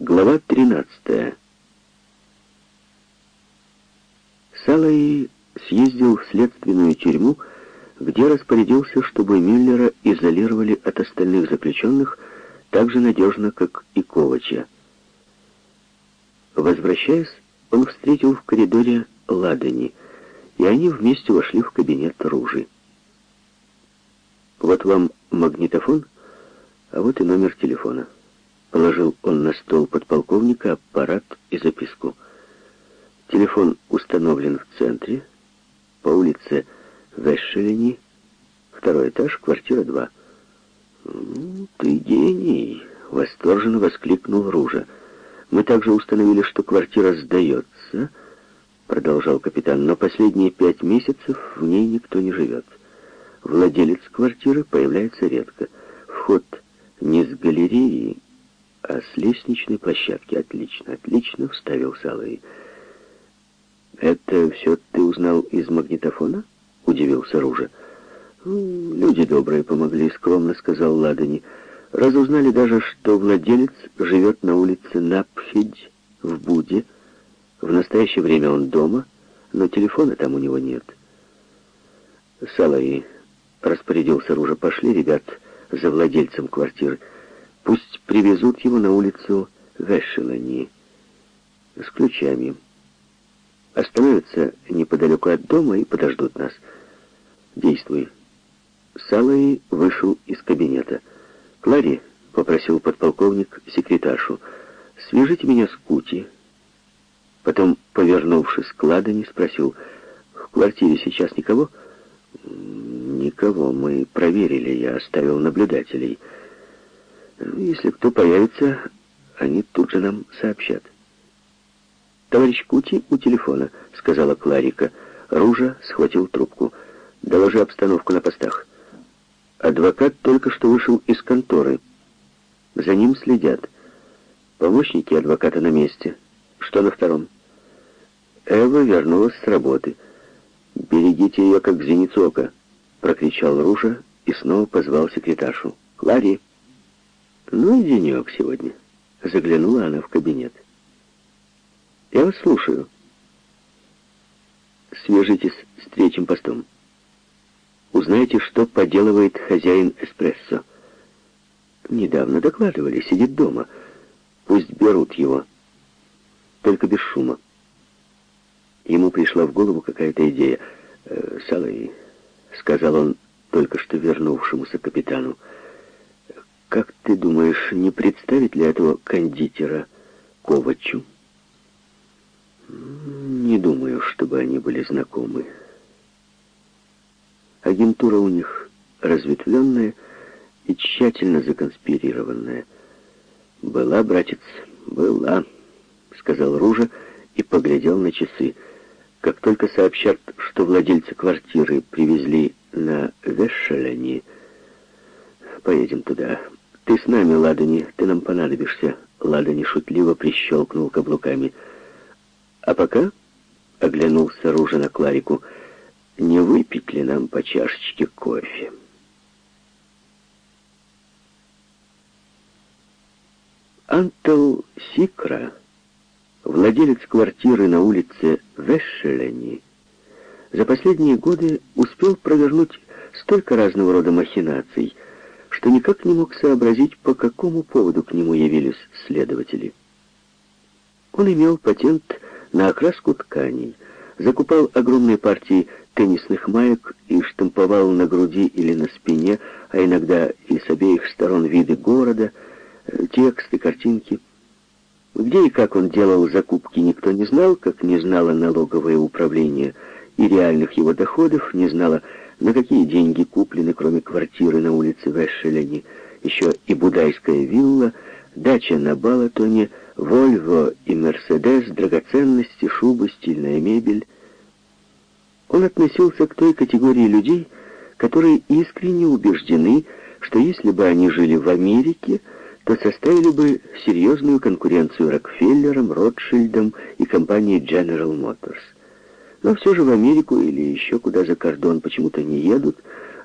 Глава 13. Салаи съездил в следственную тюрьму, где распорядился, чтобы Мюллера изолировали от остальных заключенных так же надежно, как и Ковача. Возвращаясь, он встретил в коридоре Ладани, и они вместе вошли в кабинет Ружи. «Вот вам магнитофон, а вот и номер телефона». Положил он на стол подполковника аппарат и записку. Телефон установлен в центре, по улице Вешелени, второй этаж, квартира 2. «Ты гений!» — восторженно воскликнул Ружа. «Мы также установили, что квартира сдается», — продолжал капитан, «но последние пять месяцев в ней никто не живет. Владелец квартиры появляется редко. Вход не с галереи, а с лестничной площадки. Отлично, отлично, вставил Салой. Это все ты узнал из магнитофона? Удивился Ружа. Люди добрые помогли, скромно сказал Ладани. Разузнали даже, что владелец живет на улице Напхидь в Буде. В настоящее время он дома, но телефона там у него нет. Салаи распорядился Ружа. Пошли, ребят, за владельцем квартиры. Пусть привезут его на улицу Вешелани с ключами. Остановятся неподалеку от дома и подождут нас. Действуй. Салай вышел из кабинета. «Клари», — попросил подполковник секретаршу, — «свяжите меня с Кути». Потом, повернувшись к Ладони, спросил, «В квартире сейчас никого?» «Никого. Мы проверили. Я оставил наблюдателей». Если кто появится, они тут же нам сообщат. «Товарищ Кути у телефона», — сказала Кларика. Ружа схватил трубку. «Доложи обстановку на постах». Адвокат только что вышел из конторы. За ним следят. Помощники адвоката на месте. Что на втором? Эва вернулась с работы. «Берегите ее, как зеницу ока», — прокричал Ружа и снова позвал секретаршу. «Клари!» «Ну и денек сегодня», — заглянула она в кабинет. «Я вас слушаю». «Свяжитесь с третьим постом. Узнайте, что поделывает хозяин эспрессо. Недавно докладывали, сидит дома. Пусть берут его, только без шума». Ему пришла в голову какая-то идея. «Э, «Салай», — сказал он только что вернувшемуся капитану, — как ты думаешь, не представить ли этого кондитера Ковачу? Не думаю, чтобы они были знакомы. Агентура у них разветвленная и тщательно законспирированная. «Была, братец, была», — сказал Ружа и поглядел на часы. Как только сообщат, что владельцы квартиры привезли на Вешаляне, поедем туда. «Ты с нами, Ладани, ты нам понадобишься», — Ладани шутливо прищелкнул каблуками. «А пока...» — оглянулся Ружа на Кларику. «Не выпить ли нам по чашечке кофе?» Антел Сикра, владелец квартиры на улице Вешелени, за последние годы успел провернуть столько разного рода махинаций, что никак не мог сообразить, по какому поводу к нему явились следователи. Он имел патент на окраску тканей, закупал огромные партии теннисных маек и штамповал на груди или на спине, а иногда и с обеих сторон виды города, э, тексты, картинки. Где и как он делал закупки, никто не знал, как не знало налоговое управление и реальных его доходов, не знало на какие деньги куплены, кроме квартиры на улице Вешеляни, еще и будайская вилла, дача на Балатоне, Вольво и Мерседес, драгоценности, шубы, стильная мебель. Он относился к той категории людей, которые искренне убеждены, что если бы они жили в Америке, то составили бы серьезную конкуренцию Рокфеллерам, Ротшильдам и компании General Motors. Но все же в Америку или еще куда за кордон почему-то не едут,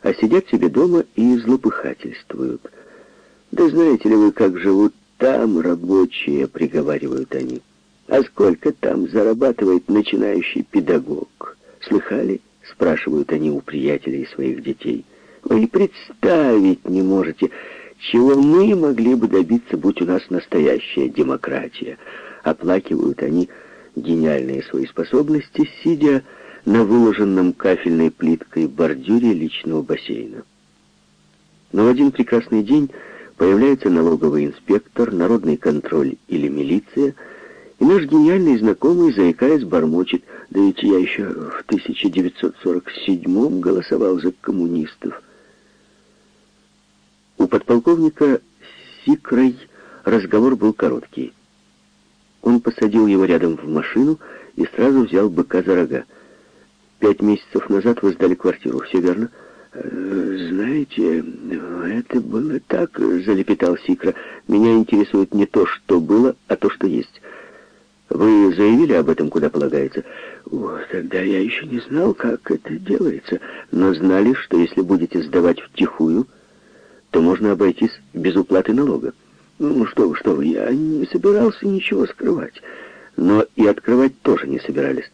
а сидят себе дома и злопыхательствуют. Да знаете ли вы, как живут там рабочие», — приговаривают они. «А сколько там зарабатывает начинающий педагог? Слыхали?» — спрашивают они у приятелей своих детей. «Вы представить не можете, чего мы могли бы добиться, будь у нас настоящая демократия». Оплакивают они гениальные свои способности, сидя на выложенном кафельной плиткой бордюре личного бассейна. Но в один прекрасный день появляется налоговый инспектор, народный контроль или милиция, и наш гениальный знакомый, заикаясь, бормочет, да ведь я еще в 1947 голосовал за коммунистов. У подполковника Сикрай разговор был короткий. Он посадил его рядом в машину и сразу взял быка за рога. Пять месяцев назад вы сдали квартиру, все верно? Э, «Знаете, это было так», — залепетал Сикра. «Меня интересует не то, что было, а то, что есть. Вы заявили об этом, куда полагается?» «О, тогда я еще не знал, как это делается, но знали, что если будете сдавать втихую, то можно обойтись без уплаты налога. Ну, что вы, что вы, я не собирался ничего скрывать, но и открывать тоже не собирались.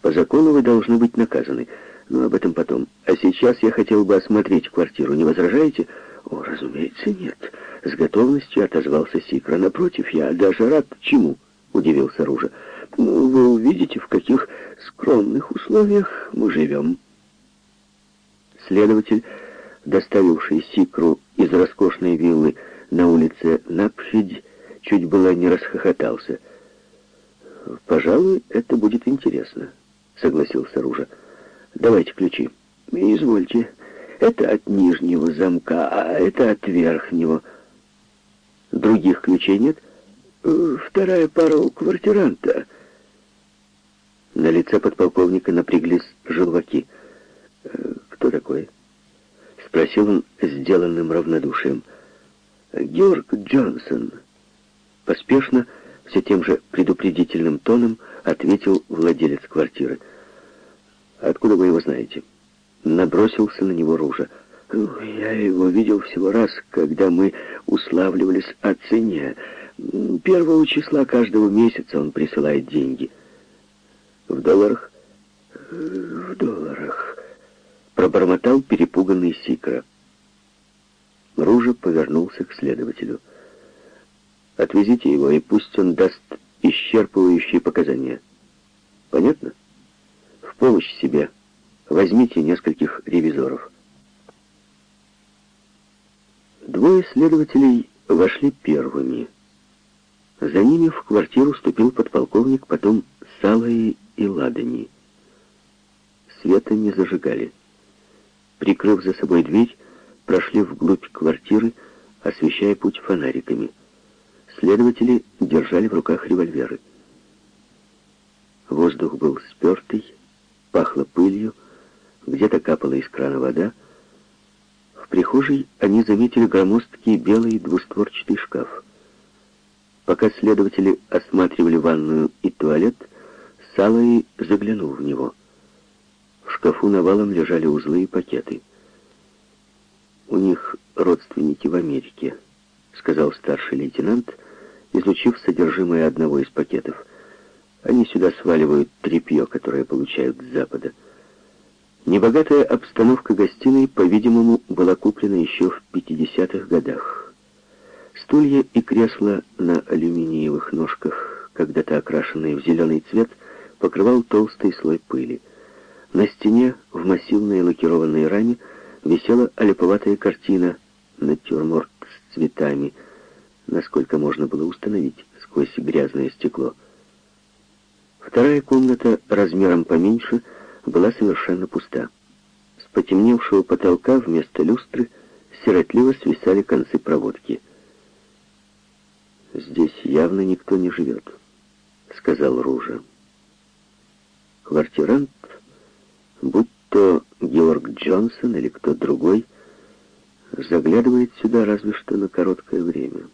По закону вы должны быть наказаны, но об этом потом. А сейчас я хотел бы осмотреть квартиру, не возражаете?» «О, разумеется, нет», — с готовностью отозвался Сикра. «Напротив, я даже рад чему», — удивился Ружа. «Ну, вы увидите, в каких скромных условиях мы живем». Следователь, доставивший Сикру из роскошной виллы на улице Напфидь, чуть было не расхохотался. «Пожалуй, это будет интересно», — согласился Ружа. «Давайте ключи». «Извольте. Это от нижнего замка, а это от верхнего». «Других ключей нет?» «Вторая пара у квартиранта». На лице подполковника напряглись желваки. «Кто такой?» — спросил он сделанным равнодушием. «Георг Джонсон». Поспешно, все тем же предупредительным тоном, ответил владелец квартиры. «Откуда вы его знаете?» Набросился на него Ружа. «Я его видел всего раз, когда мы уславливались о цене. Первого числа каждого месяца он присылает деньги». «В долларах?» «В долларах», — пробормотал перепуганный Сикра. Ружа повернулся к следователю. «Отвезите его, и пусть он даст исчерпывающие показания. Понятно? В помощь себе возьмите нескольких ревизоров. Двое следователей вошли первыми. За ними в квартиру вступил подполковник, потом Салаи и Ладани. Света не зажигали. Прикрыв за собой дверь, прошли вглубь квартиры, освещая путь фонариками. Следователи держали в руках револьверы. Воздух был спертый, пахло пылью, где-то капала из крана вода. В прихожей они заметили громоздкий белый двустворчатый шкаф. Пока следователи осматривали ванную и туалет, Салай заглянул в него. В шкафу навалом лежали узлы и пакеты. «У них родственники в Америке», — сказал старший лейтенант, — изучив содержимое одного из пакетов. Они сюда сваливают тряпье, которое получают с запада. Небогатая обстановка гостиной, по-видимому, была куплена еще в 50-х годах. Стулья и кресла на алюминиевых ножках, когда-то окрашенные в зеленый цвет, покрывал толстый слой пыли. На стене в массивной лакированной раме висела олиповатая картина «Натюрморт с цветами», насколько можно было установить сквозь грязное стекло. Вторая комната, размером поменьше, была совершенно пуста. С потемневшего потолка вместо люстры сиротливо свисали концы проводки. «Здесь явно никто не живет», — сказал Ружа. Квартирант, будь то Георг Джонсон или кто другой заглядывает сюда разве что на короткое время.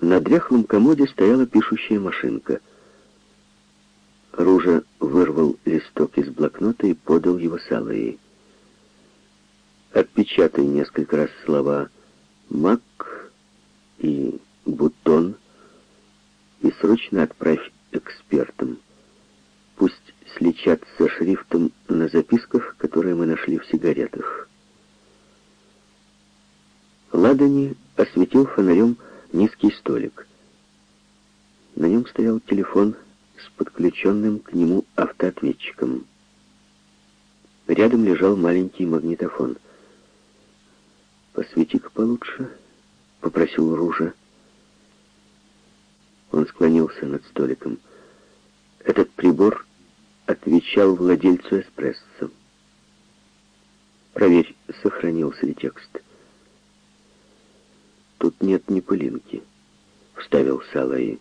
На дряхлом комоде стояла пишущая машинка. Ружа вырвал листок из блокнота и подал его Салаи. «Отпечатай несколько раз слова «мак» и «бутон» и срочно отправь экспертам. Пусть сличат со шрифтом на записках, которые мы нашли в сигаретах. Ладони осветил фонарем низкий столик. На нем стоял телефон с подключенным к нему автоответчиком. Рядом лежал маленький магнитофон. «Посвети-ка получше», — попросил Ружа. Он склонился над столиком. Этот прибор отвечал владельцу эспрессо. «Проверь, сохранился ли текст». «Тут нет ни пылинки», — вставил Салаи.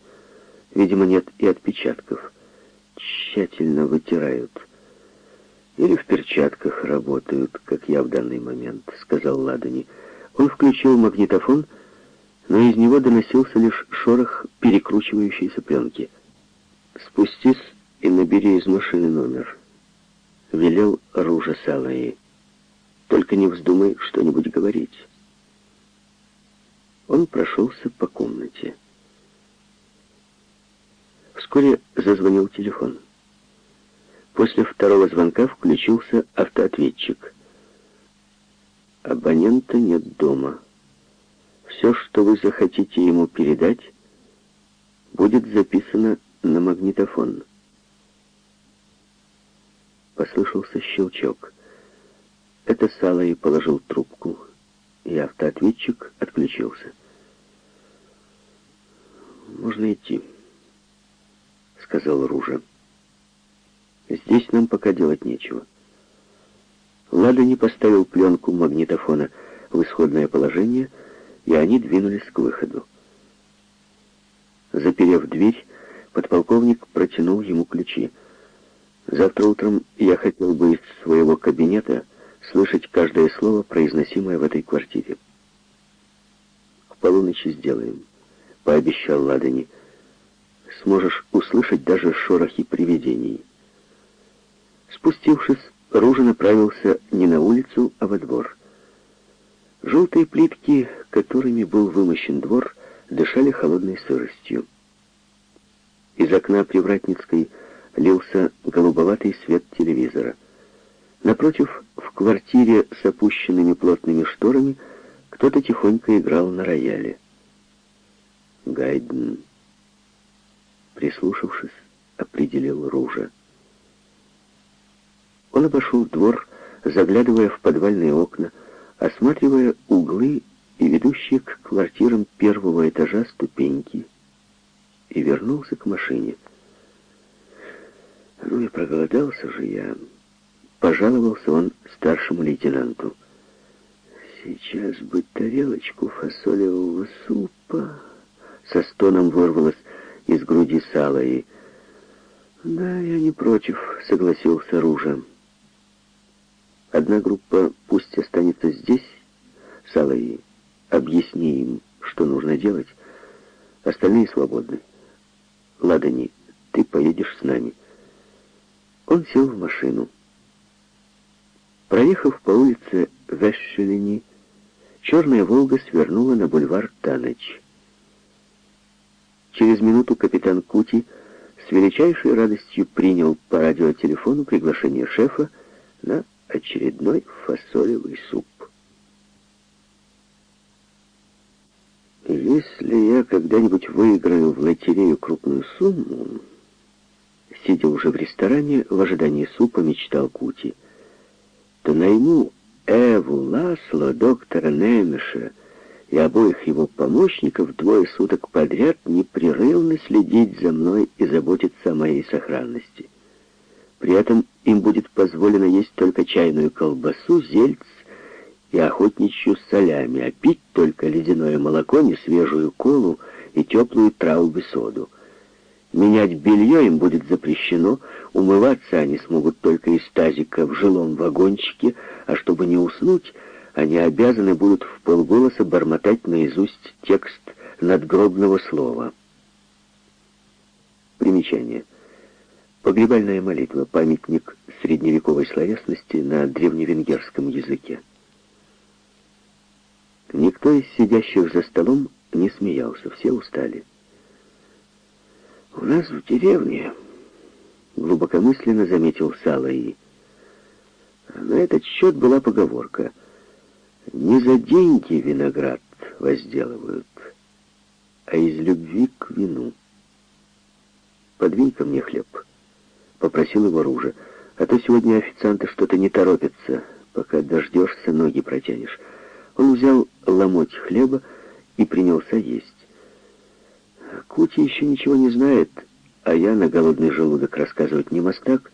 «Видимо, нет и отпечатков. Тщательно вытирают». Или в перчатках работают, как я в данный момент», — сказал Ладони. Он включил магнитофон, но из него доносился лишь шорох перекручивающейся пленки. «Спустись и набери из машины номер», — велел Ружа Салаи. «Только не вздумай что-нибудь говорить». Он прошелся по комнате. Вскоре зазвонил телефон. После второго звонка включился автоответчик. Абонента нет дома. Все, что вы захотите ему передать, будет записано на магнитофон. Послышался щелчок. Это Салай положил трубку, и автоответчик отключился. «Можно идти», — сказал Ружа. Здесь нам пока делать нечего. Лада не поставил пленку магнитофона в исходное положение, и они двинулись к выходу. Заперев дверь, подполковник протянул ему ключи. «Завтра утром я хотел бы из своего кабинета слышать каждое слово, произносимое в этой квартире. К полуночи сделаем», — пообещал Ладани. «Сможешь услышать даже шорохи привидений». Спустившись, Ружа направился не на улицу, а во двор. Желтые плитки, которыми был вымощен двор, дышали холодной сыростью. Из окна Привратницкой лился голубоватый свет телевизора. Напротив, в квартире с опущенными плотными шторами, кто-то тихонько играл на рояле. Гайден, прислушавшись, определил Ружа. Он обошел двор, заглядывая в подвальные окна, осматривая углы и ведущие к квартирам первого этажа ступеньки, и вернулся к машине. Ну и проголодался же я. Пожаловался он старшему лейтенанту. Сейчас бы тарелочку фасолевого супа. Со стоном вырвалось из груди сала и... Да, я не против, согласился Ружа. Одна группа пусть останется здесь, Салаи, объясни им, что нужно делать. Остальные свободны. Ладани, ты поедешь с нами. Он сел в машину. Проехав по улице Вешшелени, черная «Волга» свернула на бульвар Таныч. Через минуту капитан Кути с величайшей радостью принял по радиотелефону приглашение шефа на очередной фасолевый суп. Если я когда-нибудь выиграю в лотерею крупную сумму, сидя уже в ресторане, в ожидании супа мечтал Кути, то найму Эву Ласло, доктора Немеша и обоих его помощников двое суток подряд непрерывно следить за мной и заботиться о моей сохранности. При этом им будет позволено есть только чайную колбасу, зельц и охотничью солями, а пить только ледяное молоко, несвежую колу и теплую траубы соду. Менять белье им будет запрещено, умываться они смогут только из тазика в жилом вагончике, а чтобы не уснуть, они обязаны будут в полголоса бормотать наизусть текст надгробного слова. Примечание. Погребальная молитва, памятник средневековой словесности на древневенгерском языке. Никто из сидящих за столом не смеялся, все устали. У нас в деревне, глубокомысленно заметил Салаи, на этот счет была поговорка. Не за деньги виноград возделывают, а из любви к вину. «Подвинь ко мне хлеб», — попросил его Ружа, «а то сегодня официанты что-то не торопятся, пока дождешься, ноги протянешь». Он взял ломоть хлеба и принялся есть. Кути еще ничего не знает, а я на голодный желудок рассказывать не мастак.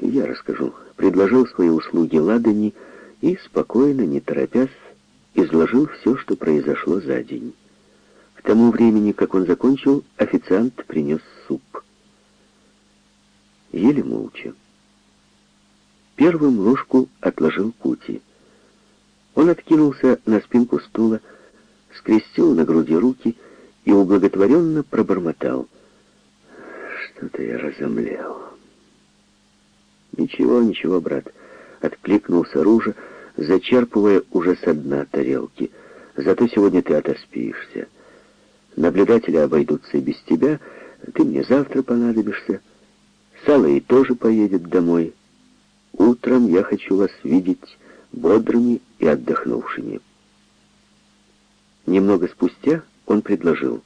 Я расскажу. Предложил свои услуги Ладани и, спокойно, не торопясь, изложил все, что произошло за день. К тому времени, как он закончил, официант принес суп. Ели молча. Первым ложку отложил Кути. Он откинулся на спинку стула, скрестил на груди руки и ублаготворенно пробормотал. Что-то я разомлел. «Ничего, ничего, брат», — откликнулся Ружа, зачерпывая уже со дна тарелки. «Зато сегодня ты отоспишься. Наблюдатели обойдутся и без тебя, ты мне завтра понадобишься. Салый тоже поедет домой. Утром я хочу вас видеть бодрыми и отдохнувшими». Немного спустя он предложил,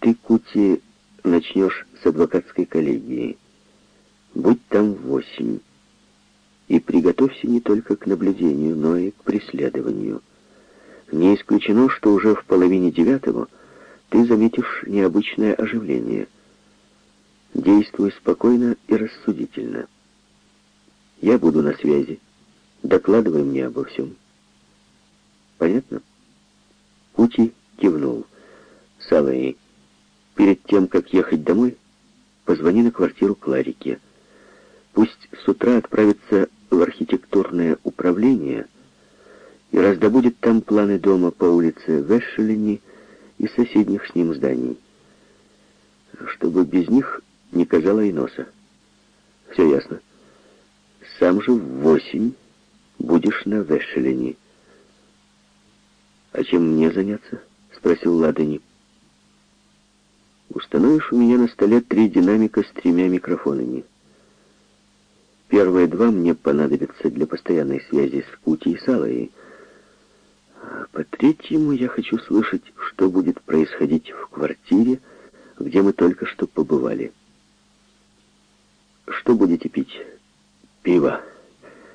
«Ты, Кути, начнешь с адвокатской коллегии». Будь там в восемь. И приготовься не только к наблюдению, но и к преследованию. Не исключено, что уже в половине девятого ты заметишь необычное оживление. Действуй спокойно и рассудительно. Я буду на связи. Докладывай мне обо всем. Понятно? Кути кивнул. Салаи, перед тем, как ехать домой, позвони на квартиру Кларике. Пусть с утра отправится в архитектурное управление и раздобудет там планы дома по улице Вешелени и соседних с ним зданий, чтобы без них не казало и носа. Все ясно. Сам же в восемь будешь на Вешелени. «А чем мне заняться?» — спросил Ладани. «Установишь у меня на столе три динамика с тремя микрофонами». Первые два мне понадобятся для постоянной связи с Кути и Салой. А по третьему я хочу слышать, что будет происходить в квартире, где мы только что побывали. Что будете пить? Пиво,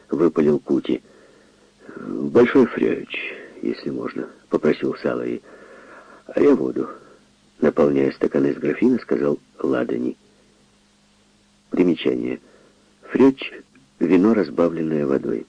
выпалил Кути. Большой фрёч, если можно, попросил Салой. А я воду. Наполняя стакан из графина, сказал Ладани. Примечание — Фрёч — вино, разбавленное водой.